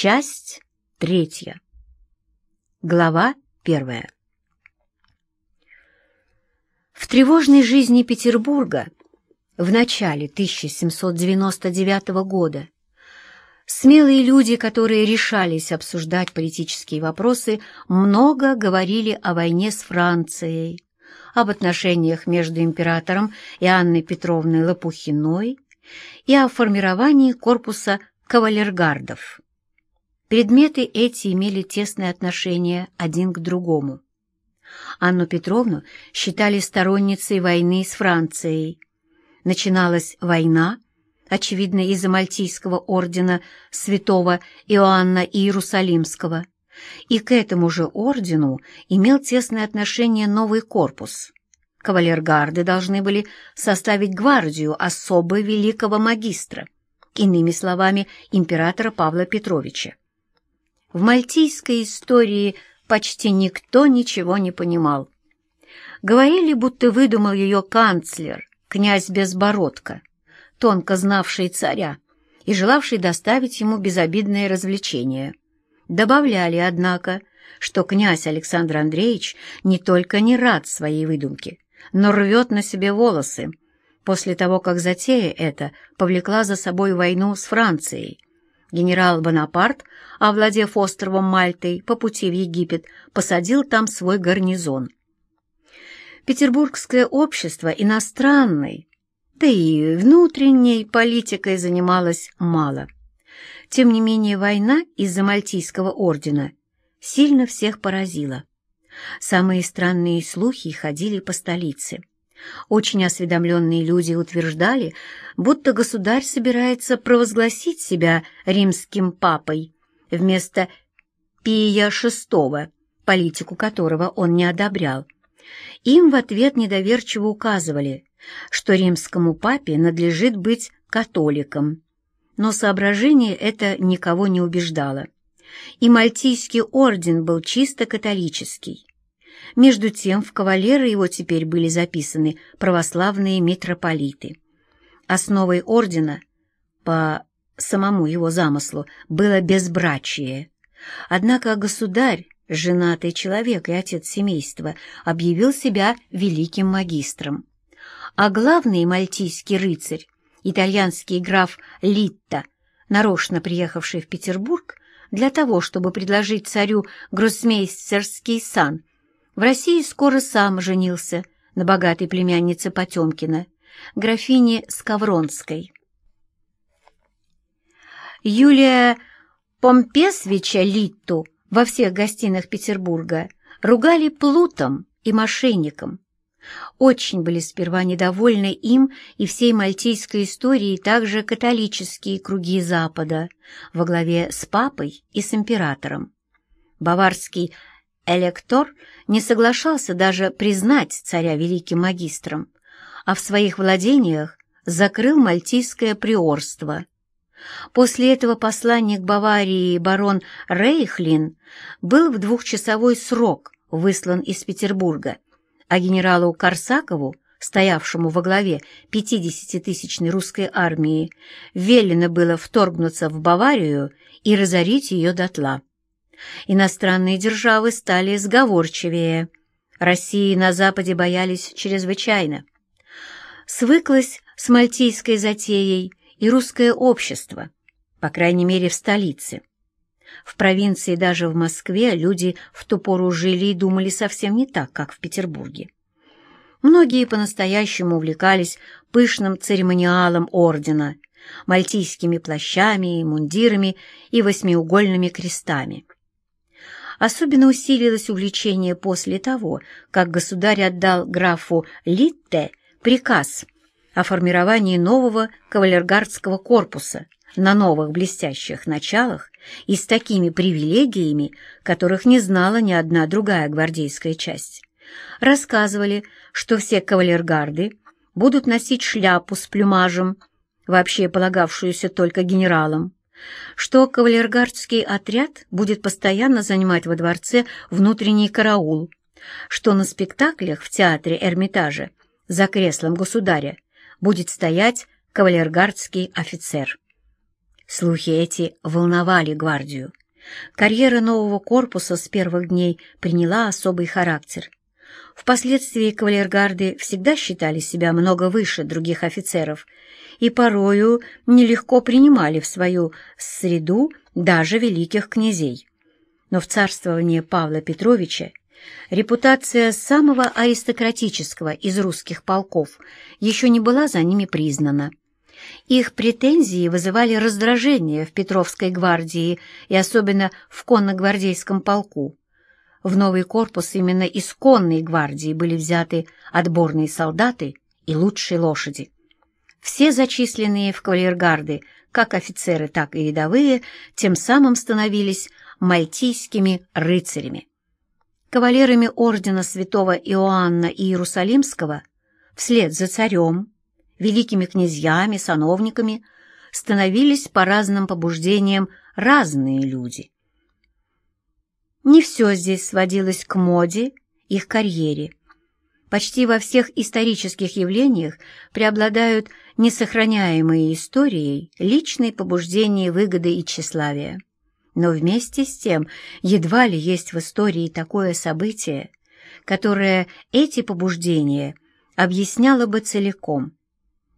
Часть третья. Глава первая. В тревожной жизни Петербурга в начале 1799 года смелые люди, которые решались обсуждать политические вопросы, много говорили о войне с Францией, об отношениях между императором и Анной Петровной Лопухиной и о формировании корпуса кавалергардов. Предметы эти имели тесное отношение один к другому. Анну Петровну считали сторонницей войны с Францией. Начиналась война, очевидно, из-за Мальтийского ордена святого Иоанна Иерусалимского, и к этому же ордену имел тесное отношение новый корпус. Кавалергарды должны были составить гвардию особо великого магистра, иными словами, императора Павла Петровича. В мальтийской истории почти никто ничего не понимал. Говорили, будто выдумал ее канцлер, князь Безбородко, тонко знавший царя и желавший доставить ему безобидное развлечение. Добавляли, однако, что князь Александр Андреевич не только не рад своей выдумке, но рвет на себе волосы, после того, как затея эта повлекла за собой войну с Францией, Генерал Бонапарт, овладев островом Мальтой по пути в Египет, посадил там свой гарнизон. Петербургское общество иностранной, да и внутренней политикой занималось мало. Тем не менее война из-за Мальтийского ордена сильно всех поразила. Самые странные слухи ходили по столице. Очень осведомленные люди утверждали, будто государь собирается провозгласить себя римским папой вместо Пия VI, политику которого он не одобрял. Им в ответ недоверчиво указывали, что римскому папе надлежит быть католиком. Но соображение это никого не убеждало. И Мальтийский орден был чисто католический. Между тем в кавалеры его теперь были записаны православные митрополиты. Основой ордена, по самому его замыслу, было безбрачие. Однако государь, женатый человек и отец семейства, объявил себя великим магистром. А главный мальтийский рыцарь, итальянский граф Литта, нарочно приехавший в Петербург для того, чтобы предложить царю гроссмейстерский сан, в России скоро сам женился на богатой племяннице Потемкина, графине Скавронской. Юлия Помпесвича Литту во всех гостинах Петербурга ругали плутом и мошенником. Очень были сперва недовольны им и всей мальтийской историей также католические круги Запада во главе с папой и с императором. Баварский Электор не соглашался даже признать царя великим магистром, а в своих владениях закрыл мальтийское приорство. После этого посланник Баварии барон Рейхлин был в двухчасовой срок выслан из Петербурга, а генералу Корсакову, стоявшему во главе 50-тысячной русской армии, велено было вторгнуться в Баварию и разорить ее дотла. Иностранные державы стали сговорчивее. России на Западе боялись чрезвычайно. Свыклось с мальтийской затеей и русское общество, по крайней мере в столице. В провинции, даже в Москве, люди в ту пору жили и думали совсем не так, как в Петербурге. Многие по-настоящему увлекались пышным церемониалом ордена, мальтийскими плащами, мундирами и восьмиугольными крестами. Особенно усилилось увлечение после того, как государь отдал графу Литте приказ о формировании нового кавалергардского корпуса на новых блестящих началах и с такими привилегиями, которых не знала ни одна другая гвардейская часть. Рассказывали, что все кавалергарды будут носить шляпу с плюмажем, вообще полагавшуюся только генералам, что кавалергардский отряд будет постоянно занимать во дворце внутренний караул, что на спектаклях в театре Эрмитажа за креслом государя будет стоять кавалергардский офицер. Слухи эти волновали гвардию. Карьера нового корпуса с первых дней приняла особый характер. Впоследствии кавалергарды всегда считали себя много выше других офицеров и порою нелегко принимали в свою среду даже великих князей. Но в царствовании Павла Петровича репутация самого аристократического из русских полков еще не была за ними признана. Их претензии вызывали раздражение в Петровской гвардии и особенно в конногвардейском полку. В новый корпус именно из конной гвардии были взяты отборные солдаты и лучшие лошади. Все зачисленные в кавалергарды, как офицеры, так и рядовые, тем самым становились мальтийскими рыцарями. Кавалерами ордена святого Иоанна Иерусалимского вслед за царем, великими князьями, сановниками становились по разным побуждениям разные люди. Не все здесь сводилось к моде, их карьере. Почти во всех исторических явлениях преобладают несохраняемые историей личные побуждения выгоды и тщеславия. Но вместе с тем едва ли есть в истории такое событие, которое эти побуждения объясняло бы целиком.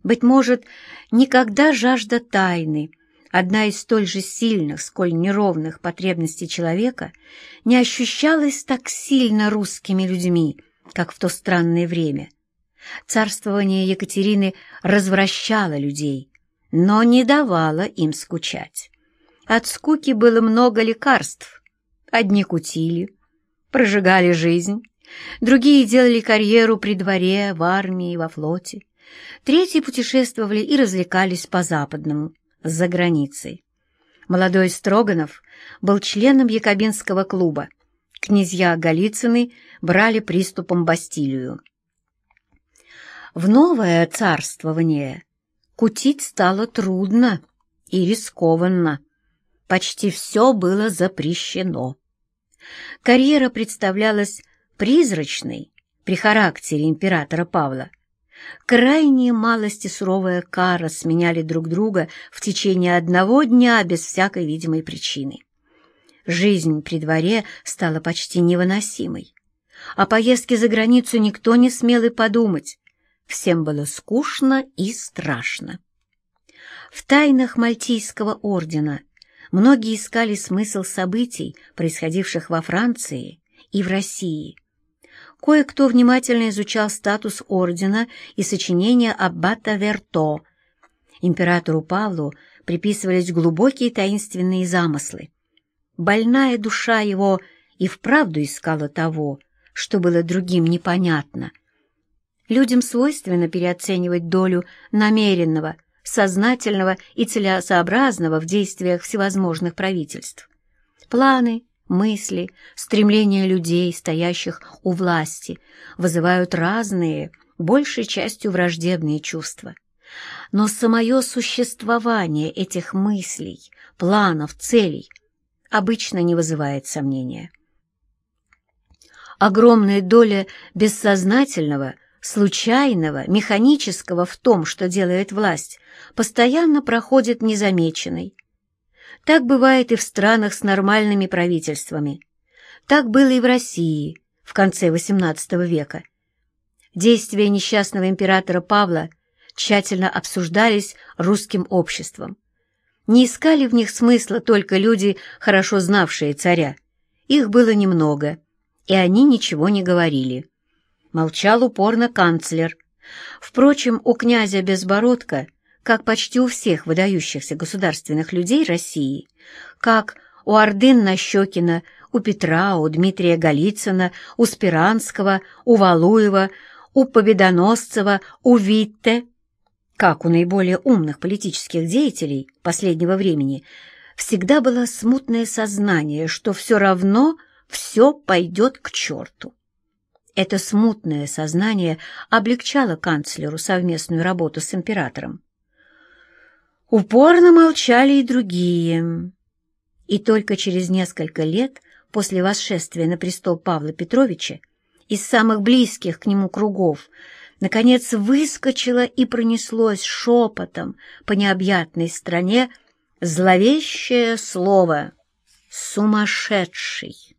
Быть может, никогда жажда тайны, одна из столь же сильных, сколь неровных потребностей человека, не ощущалась так сильно русскими людьми, как в то странное время. Царствование Екатерины развращало людей, но не давало им скучать. От скуки было много лекарств. Одни кутили, прожигали жизнь, другие делали карьеру при дворе, в армии, во флоте. Третьи путешествовали и развлекались по-западному, за границей. Молодой Строганов был членом Якобинского клуба. Князья Голицыны брали приступом Бастилию. В новое царствование кутить стало трудно и рискованно. Почти все было запрещено. Карьера представлялась призрачной при характере императора Павла. Крайне малости суровая кара сменяли друг друга в течение одного дня без всякой видимой причины. Жизнь при дворе стала почти невыносимой. О поездке за границу никто не смел и подумать. Всем было скучно и страшно. В тайнах Мальтийского ордена многие искали смысл событий, происходивших во Франции и в России. Кое-кто внимательно изучал статус ордена и сочинения аббата Верто. Императору Павлу приписывались глубокие таинственные замыслы. Больная душа его и вправду искала того, что было другим непонятно. Людям свойственно переоценивать долю намеренного, сознательного и целесообразного в действиях всевозможных правительств. Планы, мысли, стремления людей, стоящих у власти, вызывают разные, большей частью враждебные чувства. Но самое существование этих мыслей, планов, целей обычно не вызывает сомнения. Огромная доля бессознательного, случайного, механического в том, что делает власть, постоянно проходит незамеченной, так бывает и в странах с нормальными правительствами. Так было и в России в конце XVIII века. Действия несчастного императора Павла тщательно обсуждались русским обществом. Не искали в них смысла только люди, хорошо знавшие царя. Их было немного, и они ничего не говорили. Молчал упорно канцлер. Впрочем, у князя Безбородка – как почти у всех выдающихся государственных людей России, как у Ордын-Нащекина, у Петра, у Дмитрия Голицына, у Спиранского, у Валуева, у Победоносцева, у Витте, как у наиболее умных политических деятелей последнего времени, всегда было смутное сознание, что все равно все пойдет к черту. Это смутное сознание облегчало канцлеру совместную работу с императором. Упорно молчали и другие. И только через несколько лет после восшествия на престол Павла Петровича из самых близких к нему кругов наконец выскочило и пронеслось шепотом по необъятной стране Зловещее слово «сумасшедший».